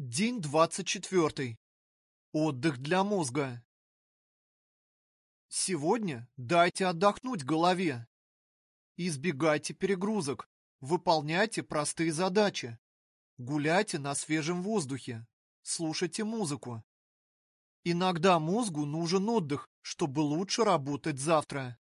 День двадцать четвертый. Отдых для мозга. Сегодня дайте отдохнуть голове. Избегайте перегрузок. Выполняйте простые задачи. Гуляйте на свежем воздухе. Слушайте музыку. Иногда мозгу нужен отдых, чтобы лучше работать завтра.